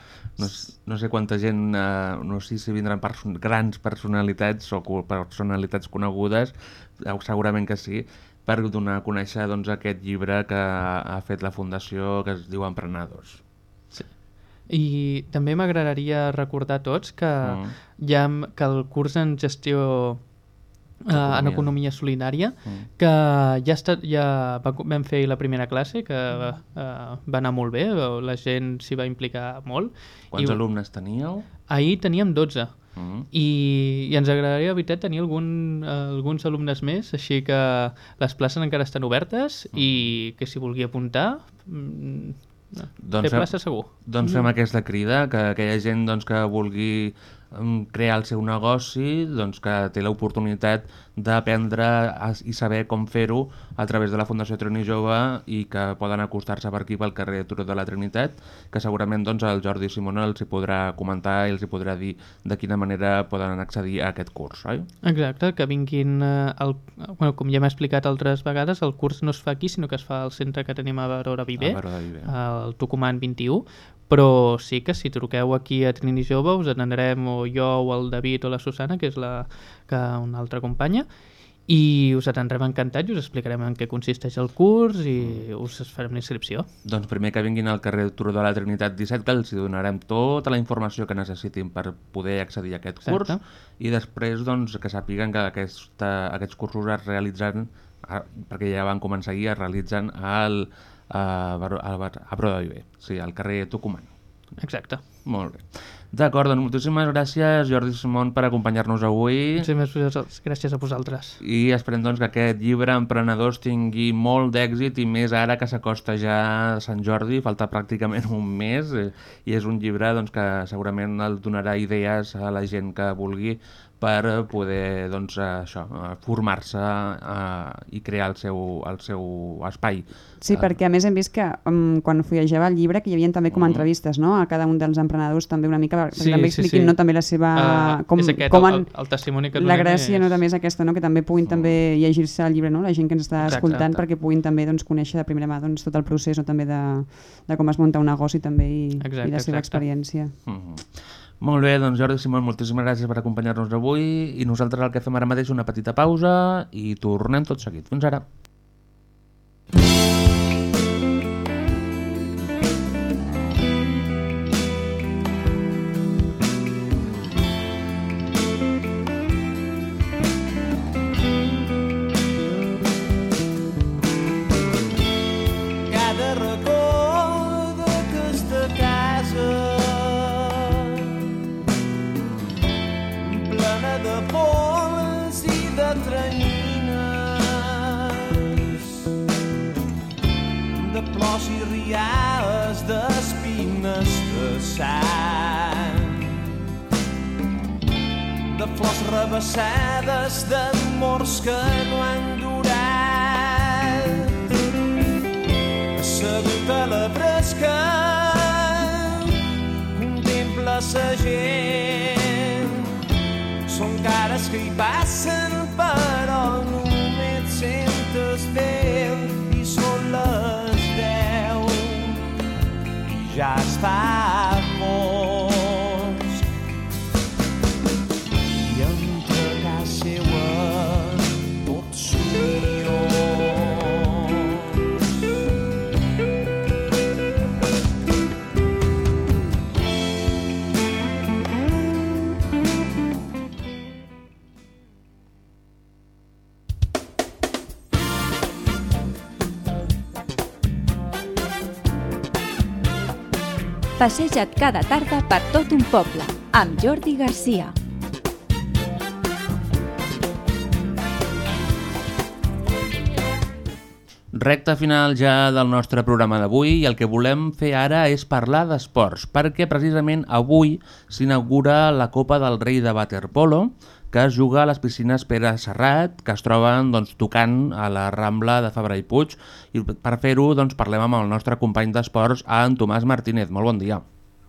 No, no sé quanta gent, eh, no sé si vindran perso grans personalitats o personalitats conegudes, segurament que sí, per donar a conèixer doncs, aquest llibre que ha fet la Fundació que es diu Emprenedors. I també m'agradaria recordar a tots que, Mm. ha, que el curs en gestió eh, en Economia. economia solidària, Mm. que ja, està, ja va, vam fer la primera classe, que eh, va anar molt bé, la gent s'hi va implicar molt. Quants I alumnes teníeu? Ahir teníem 12. Mm. I, i ens agradaria, de veritat, tenir algun, eh, alguns alumnes més, així que les places encara estan obertes i que si vulgui apuntar, mm, té fem- plaça segur. Doncs fem aquesta crida, que aquella gent doncs, que vulgui crear el seu negoci, doncs, que té l'oportunitat d'aprendre i saber com fer-ho a través de la Fundació Trini Jove i que poden acostar-se per aquí pel carrer Turó de la Trinitat, que segurament doncs, el Jordi Simona els hi podrà comentar i els hi podrà dir de quina manera poden accedir a aquest curs, oi? Exacte, que vinguin, eh, el, bueno, com ja m'he explicat altres vegades, el curs no es fa aquí, sinó que es fa al centre que tenim a Baró de Viver, A Baró de Viver. al Tucumán 21, però sí que si truqueu aquí a Trini Jove us atendrem o jo o el David o la Susana, que és la, que una altra companya, i us atendrem encantats i us explicarem en què consisteix el curs i us farem la inscripció. Doncs primer que vinguin al carrer Turó de la Trinitat 17, que els donarem tota la informació que necessitin per poder accedir a aquest curs, Exacte. i després doncs, que sàpiguen que aquesta, aquests cursos es realitzen, perquè ja van començar ahir, es realitzen al, a, a, a Baró de sí, al carrer Tucumán. Exacte. Molt bé. D'acord, doncs moltíssimes gràcies Jordi Simón per acompanyar-nos avui. Sí, més gràcies a vosaltres. I esperem doncs, que aquest llibre Emprenedors tingui molt d'èxit i més ara que s'acosta ja a Sant Jordi, falta pràcticament un mes eh, i és un llibre doncs, que segurament el donarà idees a la gent que vulgui per poder doncs, això, formar-se eh, i crear el seu, el seu espai. Sí, perquè a més hem vist que um, quan fullegava el llibre que hi havia també com a Mhm. entrevistes no? a cada un dels emprenedors també una mica perquè Sí, també sí, expliquin sí. no, també la seva... Ah, com, és aquest, com el- han- el- el testimoni que La gràcia no, és- també és aquesta, no? que també puguin també llegir-se el llibre, no? la gent que ens està Exacte. escoltant, perquè puguin també doncs, conèixer de primera mà doncs, tot el procés no? també de, de com es munta un negoci també i, Exacte, i la seva exacte. experiència. Mhm. Molt bé, doncs Jordi Simón, moltíssimes gràcies per acompanyar-nos avui i nosaltres el que fem ara mateix una petita pausa i tornem tot seguit. Fins ara. Passeja't cada tarda per tot un poble, amb Jordi Garcia. Recta final ja del nostre programa d'avui i el que volem fer ara és parlar d'esports, perquè precisament avui s'inaugura la Copa del Rei de Waterpolo, que es juga a les piscines Pere Serrat, que es troben doncs, tocant a la Rambla de Fabra i Puig, i per fer-ho doncs, parlem amb el nostre company d'esports, en Tomàs Martínez. Molt bon dia.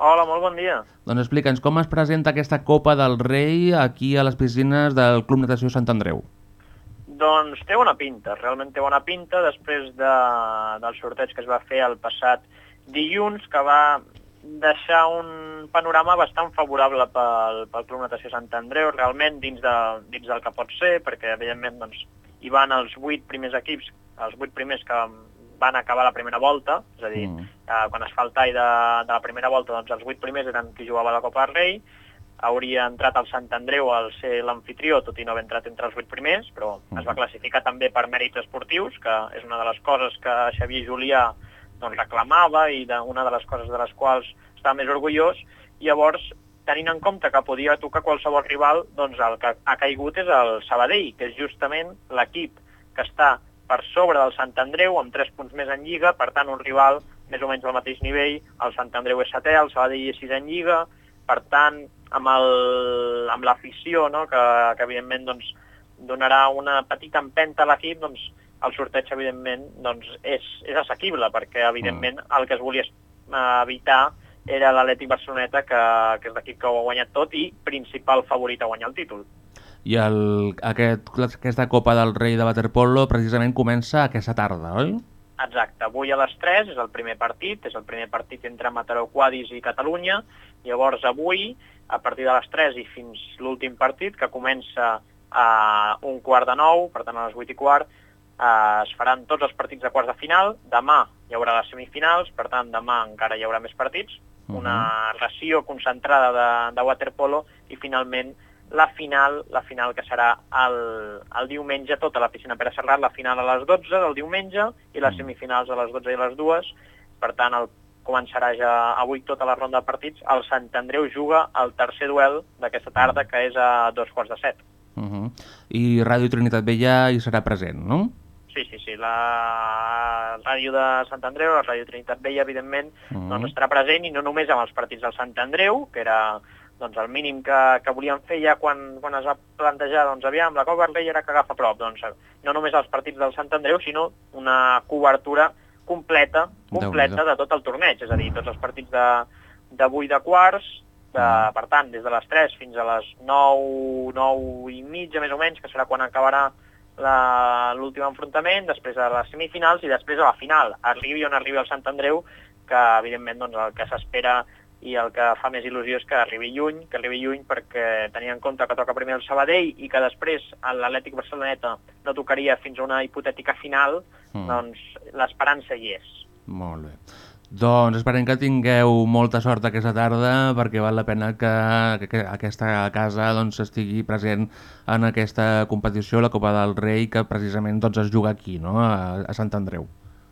Hola, molt bon dia. Doncs explica'ns com es presenta aquesta Copa del Rei aquí a les piscines del Club Natació Sant Andreu. Doncs té bona pinta, realment té bona pinta després de, del sorteig que es va fer el passat dilluns, que va deixar un panorama bastant favorable pel, pel Club Natació Sant Andreu, realment dins, de, dins del que pot ser, perquè evidentment doncs, hi van els vuit primers equips, els vuit primers que van acabar la primera volta, és a dir, Mm. eh, quan es fa el tall de, de la primera volta, doncs els vuit primers eren qui jugava la Copa del Rei, hauria entrat el Sant Andreu al ser l'anfitrió, tot i no haver entrat entre els vuit primers, però es va classificar també per mèrits esportius, que és una de les coses que Xavier Julià doncs, reclamava i de, una de les coses de les quals estava més orgullós. Llavors, tenint en compte que podia tocar qualsevol rival, doncs el que ha caigut és el Sabadell, que és justament l'equip que està per sobre del Sant Andreu, amb 3 punts més en Lliga, per tant un rival més o menys al mateix nivell, el Sant Andreu és setè, el Sabadell és sisè en Lliga, per tant, amb l'afició, no?, que, que evidentment doncs, donarà una petita empenta a l'equip, doncs el sorteig, evidentment, doncs, és, és assequible, perquè, evidentment, el que es volia eh, evitar era l'Atlètic Barceloneta, que, que és l'equip que ho ha guanyat tot i principal favorit a guanyar el títol. I el, aquest, aquesta Copa del Rei de Waterpolo precisament comença aquesta tarda, oi? Exacte, avui a les 3 és el primer partit, és el primer partit entre Mataró Quadis i Catalunya, llavors avui, a partir de les 3 i fins l'últim partit, que comença a un quart de nou, per tant a les 8 i quart, eh, es faran tots els partits de quarts de final, demà hi haurà les semifinals, per tant demà encara hi haurà més partits, una ració concentrada de, de waterpolo i finalment la final, la final que serà el, el diumenge, tota la piscina Pere Serrat, la final a les 12 del diumenge i les semifinals a les 12 i a les 2. Per tant, el començarà ja avui tota la ronda de partits. El Sant Andreu juga el tercer duel d'aquesta tarda, que és a dos quarts de set. Uh -huh. I Ràdio Trinitat Vella hi serà present, no? Sí, sí, sí. La ràdio de Sant Andreu, la ràdio Trinitat Vella, evidentment, -huh. doncs estarà present i no només amb els partits del Sant Andreu, que era doncs, el mínim que, que volíem fer ja quan, quan es va plantejar, doncs aviam, la Copa Rei era que agafa prop, doncs no només els partits del Sant Andreu, sinó una cobertura completa, completa Déu-n'hi-do. de tot el torneig, és a dir, tots els partits de, de 8 de quarts, de, per tant, des de les 3 fins a les 9, 9 i mitja, més o menys, que serà quan acabarà l'últim enfrontament, després a les semifinals i després a la final. Arribi on arribi el Sant Andreu, que evidentment doncs, el que s'espera i el que fa més il·lusió és que arribi lluny, que arribi lluny perquè tenia en compte que toca primer el Sabadell i que després l'Atlètic Barceloneta no tocaria fins a una hipotètica final, Mm. doncs l'esperança hi és. Molt bé. Doncs esperem que tingueu molta sort aquesta tarda perquè val la pena que, que aquesta casa doncs, estigui present en aquesta competició, la Copa del Rei, que precisament doncs, es juga aquí, no? a, a Sant Andreu.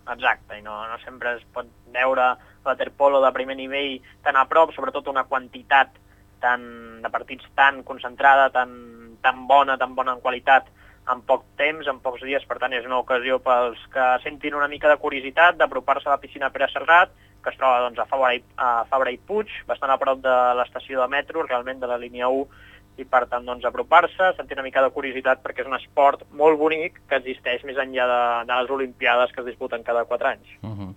Exacte, i no, no sempre es pot veure waterpolo de primer nivell tan a prop, sobretot una quantitat tan, de partits tan concentrada, tan, tan bona, tan bona en qualitat, en poc temps, en pocs dies, per tant és una ocasió pels que sentin una mica de curiositat d'apropar-se a la piscina Pere Serrat, que es troba doncs, a, Fabra i, a Fabra i Puig, bastant a prop de l'estació de metro, realment de la línia 1, i per tant doncs, apropar-se, sentir una mica de curiositat perquè és un esport molt bonic que existeix més enllà de, de les Olimpiades que es disputen cada 4 anys. Uh -huh.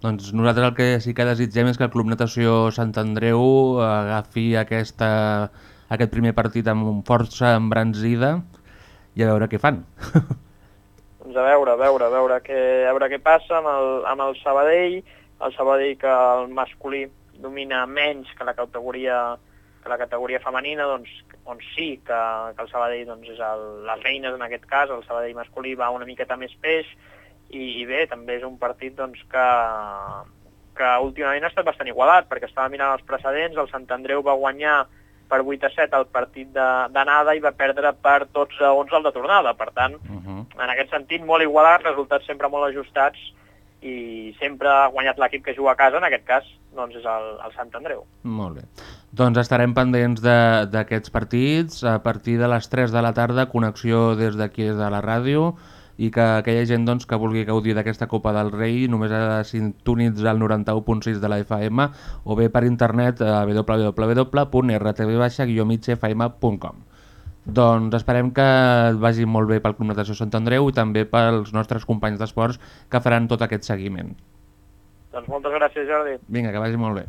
Doncs nosaltres el que sí que desitgem és que el Club Natació Sant Andreu agafi aquesta, aquest primer partit amb força embranzida i a veure què fan. Doncs a veure, a veure, a veure què, a veure què passa amb el, amb el Sabadell, el Sabadell que el masculí domina menys que la categoria que la categoria femenina, doncs, on sí que, que el Sabadell doncs, és el, les reines en aquest cas, el Sabadell masculí va una miqueta més peix, i, i bé, també és un partit doncs, que, que últimament ha estat bastant igualat, perquè estava mirant els precedents, el Sant Andreu va guanyar per 8 a 7 el partit d'anada i va perdre per 12 a 11 el de tornada. Per tant, Uh -huh. en aquest sentit, molt igualat, resultats sempre molt ajustats i sempre ha guanyat l'equip que juga a casa, en aquest cas doncs és el, el Sant Andreu. Molt bé. Doncs estarem pendents de- d'aquests partits a partir de les 3 de la tarda, connexió des d'aquí des de la ràdio i que aquella gent doncs, que vulgui gaudir d'aquesta Copa del Rei només ha de sintonitzar el 91.6 de la FM o bé per internet a www.rtv-migfm.com Doncs esperem que vagi molt bé pel Club Natació Sant Andreu i també pels nostres companys d'esports que faran tot aquest seguiment. Doncs moltes gràcies, Jordi. Vinga, que vagi molt bé.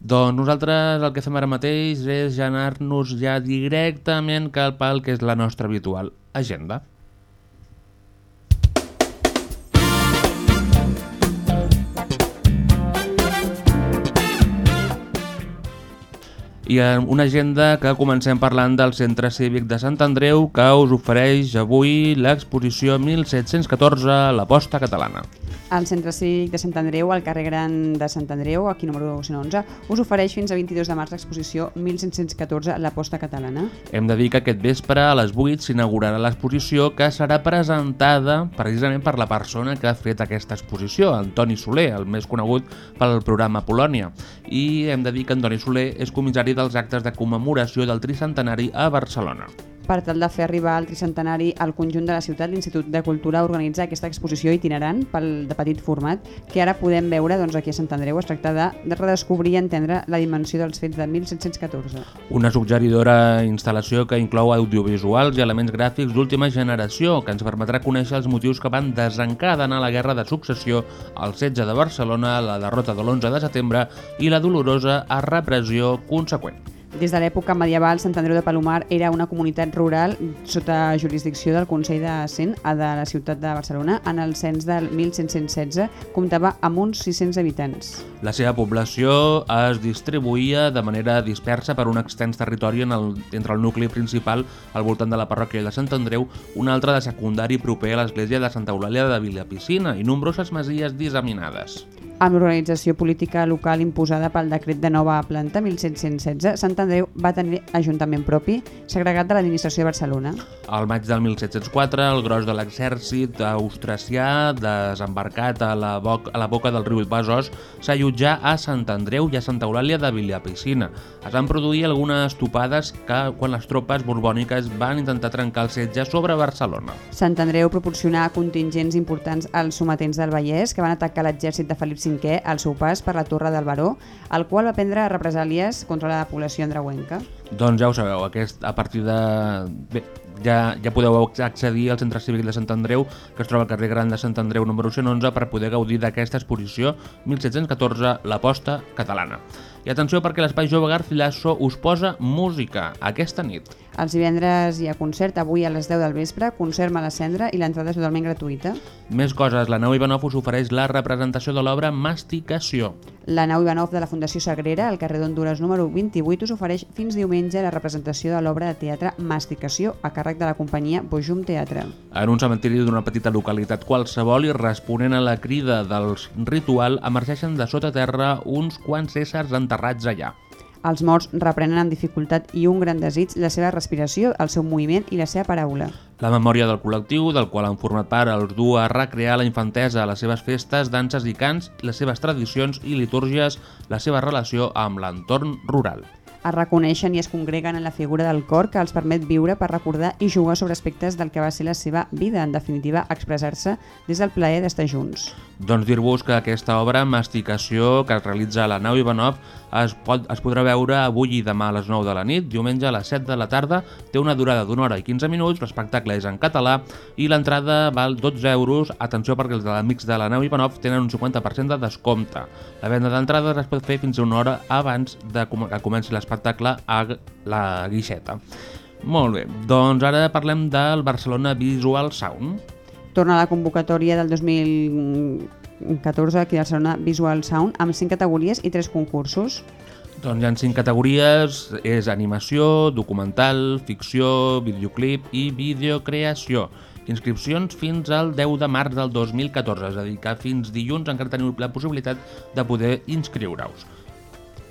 Doncs nosaltres el que fem ara mateix és anar-nos ja directament cap al que és la nostra habitual agenda. I en una agenda que comencem parlant del Centre Cívic de Sant Andreu que us ofereix avui l'exposició 1714 La Posta Catalana. El Centre Cívic de Sant Andreu, al carrer Gran de Sant Andreu, aquí número 111, us ofereix fins a 22 de març l'exposició 1514 La Posta Catalana. Hem de dir que aquest vespre a les 8 s'inaugurarà l'exposició que serà presentada precisament per la persona que ha fet aquesta exposició, Antoni Soler, el més conegut pel programa Polònia. I hem de dir que Antoni Soler és comissari dels actes de commemoració del tricentenari a Barcelona. Per tal de fer arribar al tricentenari al conjunt de la ciutat, l'Institut de Cultura organitza aquesta exposició itinerant pel, de petit format que ara podem veure doncs, aquí a Sant Andreu. Es tracta de, de redescobrir i entendre la dimensió dels fets de 1714. Una suggeridora instal·lació que inclou audiovisuals i elements gràfics d'última generació que ens permetrà conèixer els motius que van desencadenar la Guerra de Successió, el setge de Barcelona, la derrota de l'11 de setembre i la dolorosa repressió conseqüent. Des de l'època medieval, Sant Andreu de Palomar era una comunitat rural sota jurisdicció del Consell de Cent a de la ciutat de Barcelona. En el cens del 1116 comptava amb uns 600 habitants. La seva població es distribuïa de manera dispersa per un extens territori en el, entre el nucli principal al voltant de la parròquia de Sant Andreu, un altre de secundari proper a l'església de Santa Eulàlia de Vilapiscina i nombroses masies disseminades. Amb l'organització política local imposada pel decret de nova planta 1716, Sant Andreu va tenir ajuntament propi, segregat de l'administració de Barcelona. Al maig del 1704, el gros de l'exèrcit austracià, desembarcat a la, boc, a la boca del riu Besòs, s'allotjà a Sant Andreu i a Santa Eulàlia de Villapiscina. Es van produir algunes topades que, quan les tropes borbòniques van intentar trencar el setge sobre Barcelona. Sant Andreu proporcionà contingents importants als sometents del Vallès que van atacar l'exèrcit de Felip V al seu pas per la Torre del Baró, el qual va prendre represàlies contra la població andreuenca. Doncs ja ho sabeu, aquest, a partir de... Bé, ja, ja podeu accedir al Centre Cívic de Sant Andreu, que es troba al carrer Gran de Sant Andreu número 111, per poder gaudir d'aquesta exposició 1714, La Posta Catalana. I atenció perquè l'Espai Jove Garcilaso us posa música aquesta nit. Els divendres hi ha concert, avui a les 10 del vespre, concert a la cendra i l'entrada és totalment gratuïta. Més coses, la nau Ivanov us ofereix la representació de l'obra Masticació. La nau Ivanov de la Fundació Sagrera, al carrer d'Honduras número 28, us ofereix fins diumenge la representació de l'obra de teatre Masticació a càrrec de la companyia Bojum Teatre. En un cementiri d'una petita localitat qualsevol i responent a la crida del ritual, emergeixen de sota terra uns quants éssers enterrats allà. Els morts reprenen amb dificultat i un gran desig la seva respiració, el seu moviment i la seva paraula. La memòria del col·lectiu, del qual han format part, els du a recrear la infantesa, les seves festes, danses i cants, les seves tradicions i litúrgies, la seva relació amb l'entorn rural. Es reconeixen i es congreguen en la figura del cor que els permet viure per recordar i jugar sobre aspectes del que va ser la seva vida, en definitiva, expressar-se des del plaer d'estar junts. Doncs dir-vos que aquesta obra, Masticació, que es realitza a la nau Ivanov, es, pot, es podrà veure avui i demà a les 9 de la nit, diumenge a les 7 de la tarda, té una durada d'una hora i 15 minuts, l'espectacle és en català i l'entrada val 12 euros, atenció perquè els de l'amics de la nau Ivanov tenen un 50% de descompte. La venda d'entrades es pot fer fins a una hora abans de que comenci l'espectacle a la guixeta. Molt bé, doncs ara parlem del Barcelona Visual Sound. Torna la convocatòria del 2014 aquí a Barcelona Visual Sound amb 5 categories i 3 concursos. Doncs hi ha cinc categories, és animació, documental, ficció, videoclip i videocreació. Inscripcions fins al 10 de març del 2014, és a dir, que fins dilluns encara teniu la possibilitat de poder inscriure-us.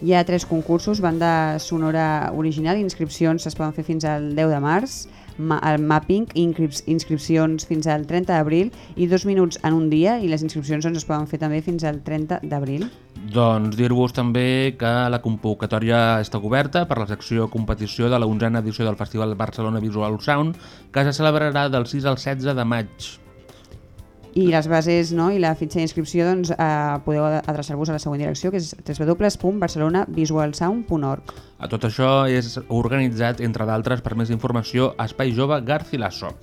Hi ha tres concursos, banda sonora original, inscripcions es poden fer fins al 10 de març, ma el mapping, inscrip inscripcions fins al 30 d'abril i dos minuts en un dia i les inscripcions doncs, es poden fer també fins al 30 d'abril. Doncs dir-vos també que la convocatòria està oberta per la secció competició de la 11a edició del Festival Barcelona Visual Sound, que se celebrarà del 6 al 16 de maig. I les bases no, i la fitxa d'inscripció doncs, eh, podeu adreçar-vos a la següent direcció que és www.barcelonavisualsound.org A tot això és organitzat, entre d'altres, per més informació, Espai Jove Garcilaso.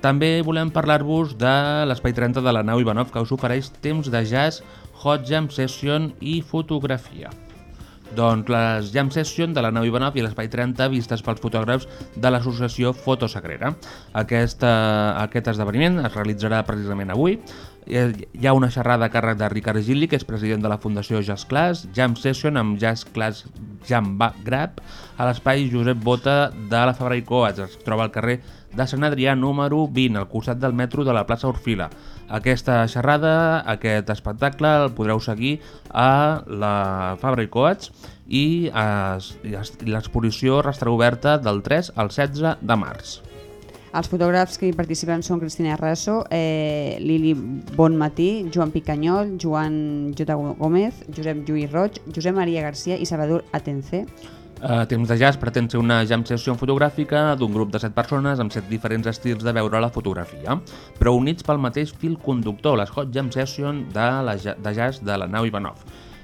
També volem parlar-vos de l'Espai 30 de la nau Ivanov, que us ofereix temps de jazz, hot jam session i fotografia. Doncs les Jam Session de la nau Ivanov i l'Espai 30 vistes pels fotògrafs de l'associació Fotosagrera. Aquesta, aquest esdeveniment es realitzarà precisament avui. Hi ha una xerrada a càrrec de Ricard Gili, que és president de la Fundació Jazz Class, Jam Session amb Jazz Class Jam Grab a l'espai Josep Bota de la Fabra i Coats. Es troba al carrer de Sant Adrià número 20, al costat del metro de la plaça Orfila. Aquesta xerrada, aquest espectacle, el podreu seguir a la Fabra i Coats i l'exposició restarà oberta del 3 al 16 de març. Els fotògrafs que hi participen són Cristina Rasso, eh, Lili Bonmatí, Joan Picanyol, Joan J. Gómez, Josep Lluís Roig, Josep Maria Garcia i Salvador Atence. Uh, Temps de Jazz pretén ser una jam session fotogràfica d'un grup de set persones amb set diferents estils de veure la fotografia, però units pel mateix fil conductor, les Hot Jam Session de, la, de jazz de la nau Ivanov.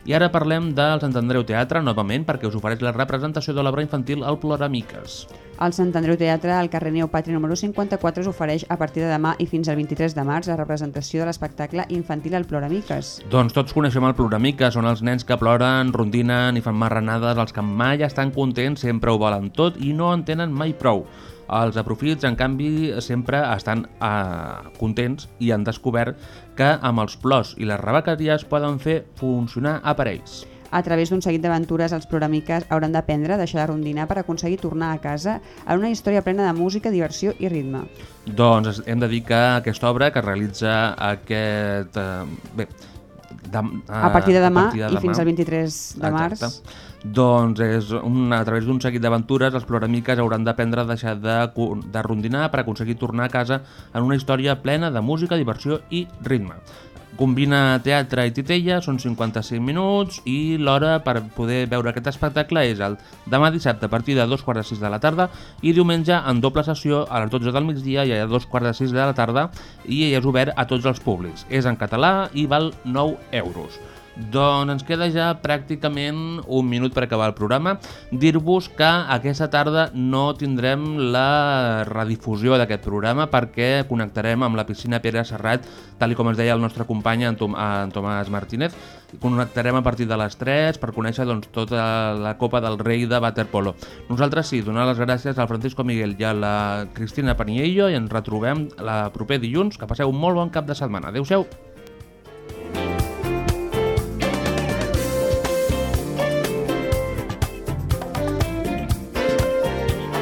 I ara parlem del Sant Andreu Teatre, novament, perquè us ofereix la representació de l'obra infantil El Ploramiques. El Sant Andreu Teatre, al carrer Neopatri número 54, us ofereix a partir de demà i fins al 23 de març la representació de l'espectacle infantil El Ploramiques. Doncs tots coneixem el Ploramiques, són els nens que ploren, rondinen i fan marranades, els que mai estan contents, sempre ho volen tot i no en tenen mai prou. Els aprofits, en canvi, sempre estan eh, contents i han descobert que amb els plors i les rebequeries poden fer funcionar aparells. A través d'un seguit d'aventures, els ploramiques hauran d'aprendre a deixar de rondinar per aconseguir tornar a casa en una història plena de música, diversió i ritme. Doncs hem de dir que aquesta obra que realitza aquest... Eh, bé, Dem, A partir de demà partir de i fins al 23 de març. Exacte. Doncs és un, a través d'un seguit d'aventures els ploramiques hauran d'aprendre a deixar de, de rondinar per aconseguir tornar a casa en una història plena de música, diversió i ritme. Combina teatre i titella, són 55 minuts i l'hora per poder veure aquest espectacle és el demà dissabte a partir de dos quarts de sis de la tarda i diumenge en doble sessió a les 12 del migdia i a dos quarts de sis de la tarda i és obert a tots els públics. És en català i val 9 euros. Doncs ens queda ja pràcticament un minut per acabar el programa. Dir-vos que aquesta tarda no tindrem la redifusió d'aquest programa perquè connectarem amb la piscina Pere Serrat, tal com ens deia el nostre company en, Tom, en Tomàs Martínez. Connectarem a partir de les 3 per conèixer doncs, tota la Copa del Rei de Waterpolo. Nosaltres sí, donar les gràcies al Francisco Miguel i a la Cristina Paniello i ens retrobem la proper dilluns. Que passeu un molt bon cap de setmana. Adéu-siau!